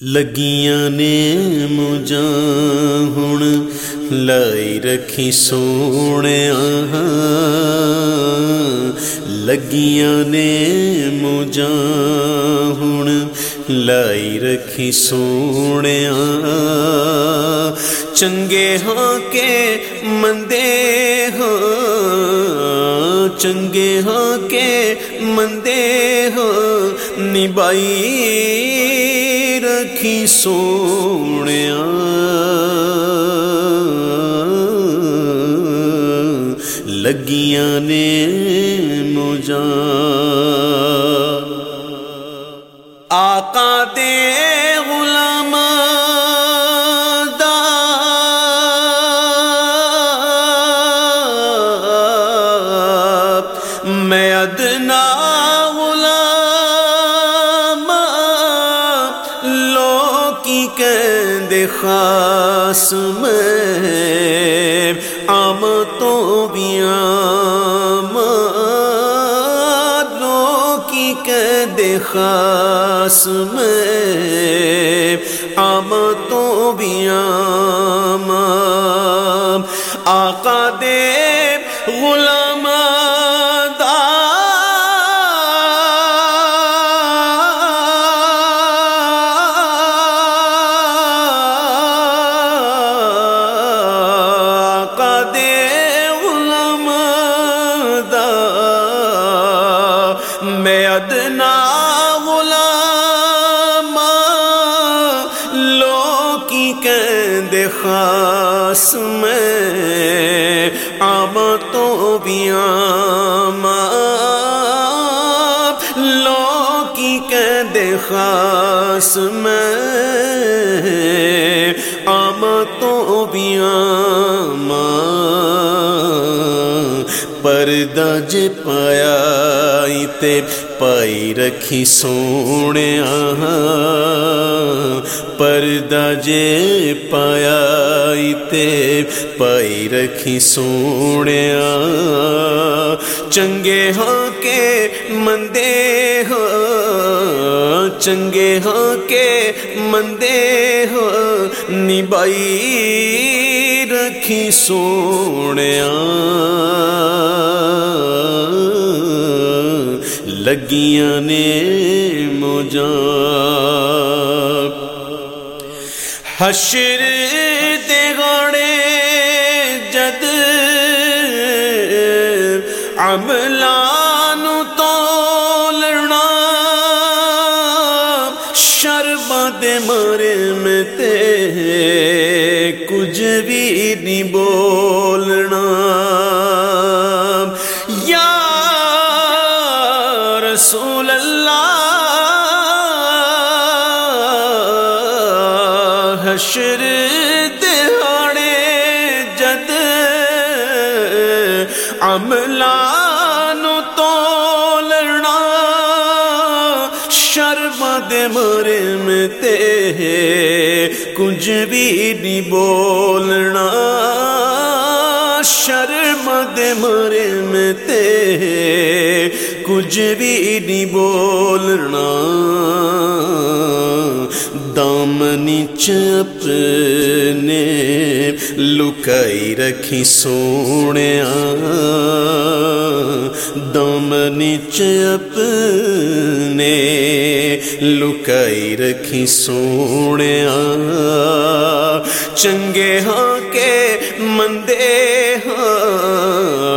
لگیاں نے مجھا ہوں لائی رکھی سونے لگیاں نے مجھا ہوں لائی رکھی سونے چنگے ہاں کے مندے ہاں چنگے ہاں کے مندے ہاں نبائی رکھی سونے لگیاں نے مجھا آقا دے غلام دا میں ادنا غلام خاص میں آم تو بھی آم کی قید خاص میں آم تو بھی آم آقا دے غلام خاص میں آب تو بھی آم لو کی قید خاص میں پردہ ج پایا تے پائی رکھی سونے پردہ جے پایا تے پائی رکھی سونے چنگے ہاں کے مندے ہاں چنگے ہاں کے مندے ہاں نبائی رکھی سونے لگیاں نے مجھا۔ حشر دے گاڑے جد عملان تو لڑنا شرب دے میں تے کچھ بھی نہیں بولنا۔ یا رسول اللہ حشر دہاڑے جد عملان تو شرم دے مرے تے کچھ بھی نہیں بولنا۔ شرم دے مرے تے کچھ بھی نہیں بولنا۔ دامنی چپنے لکائی رکھی سونے دامنی چپنے لکائی رکھی سونے چنگے ہاں کے مندے ہاں۔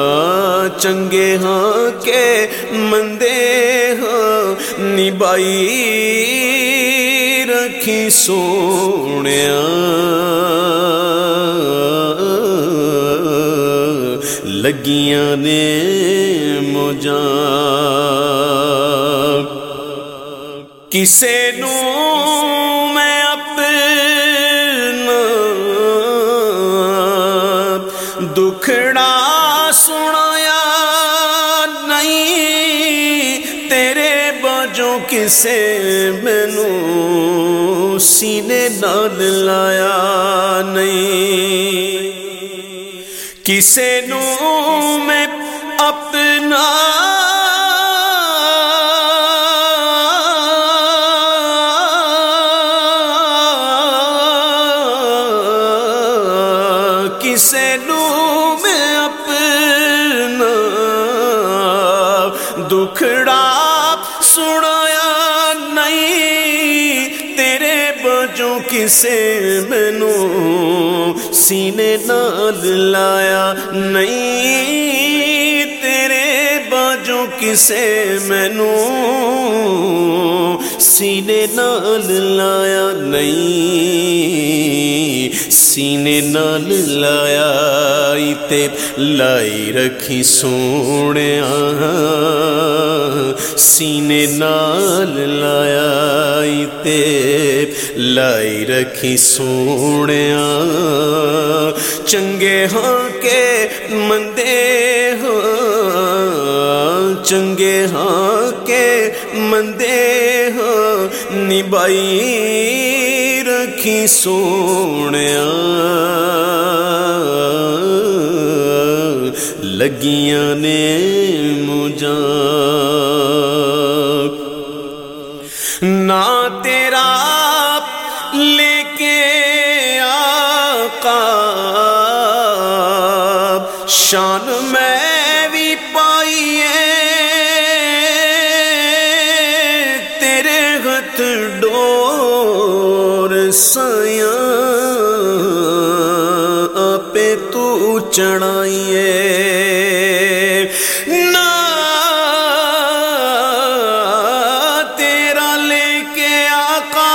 چنگے ہاں کے مندے ہاں نبائی رکھی سونے۔ لگیاں نے مجھا۔ کسے نو دکھڑا سنایا نہیں تیرے بجوں کسے مینو سینے نال لایا نہیں کسے نو میں اپنا کسے منو سینے نال لایا نہیں تیرے باجو کسے منو سینے نال لایا نہیں سینے نال لایا تے لائی رکھی سونے سینے نال لایا تے لائی رکھی سونے چنگے ہاں کے مندے ہاں۔ چنگے ہاں کے مندے ہاں۔ نبائی رکھی سونے لگیاں نے مجھا۔ نہ تیرا لے کے آقا شان میں تو چڑھائیے تیرا لے کے آقا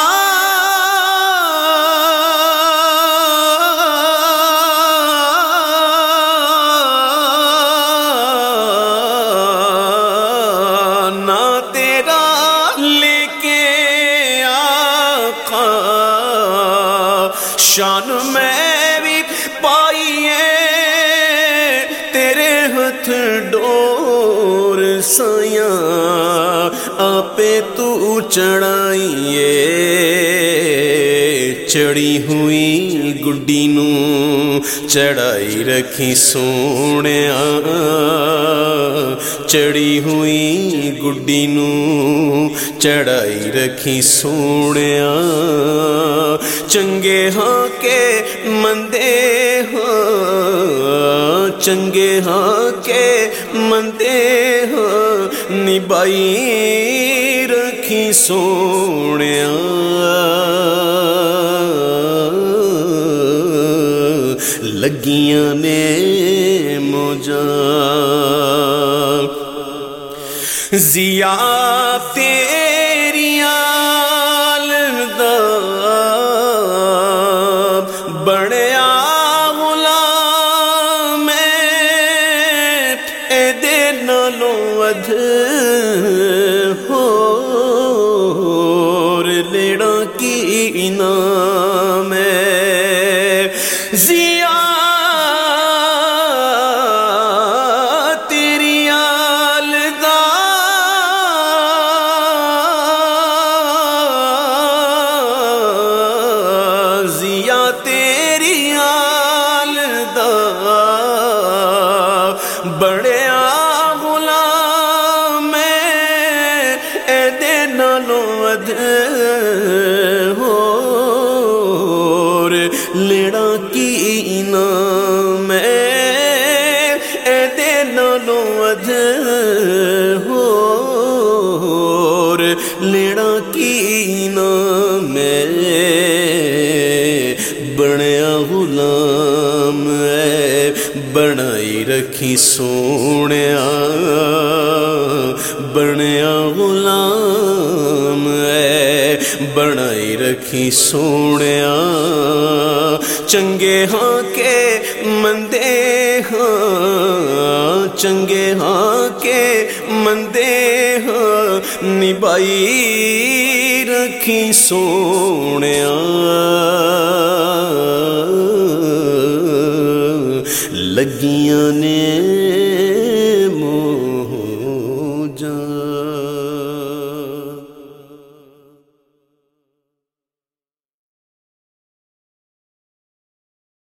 نہ تیرا لے کے آقا شان میں بھی پائیے تیرے ڈور سیا آپ تو چڑھائیے۔ چڑی ہوئی گڈی نو چڑھائی رکھی سونے چڑی ہوئی گڈی نو چڑھائی رکھی سونے چنگے ہاں کے مندے ہاں۔ چنگے ہاں کے مندے نبائی رکھی سونے لگیاں نے مجھا۔ زیا بڑے غلام اے دے نالو ود ہو لیڑا کی نام اے دے نالو ود ہو لیڑا رکھی سونے بنیا غلام اے بنائی رکھی سونے چنگے ہاں کے مندے ہاں چنگے ہاں کے مندے ہاں نبائی رکھی سونے لگیاں نے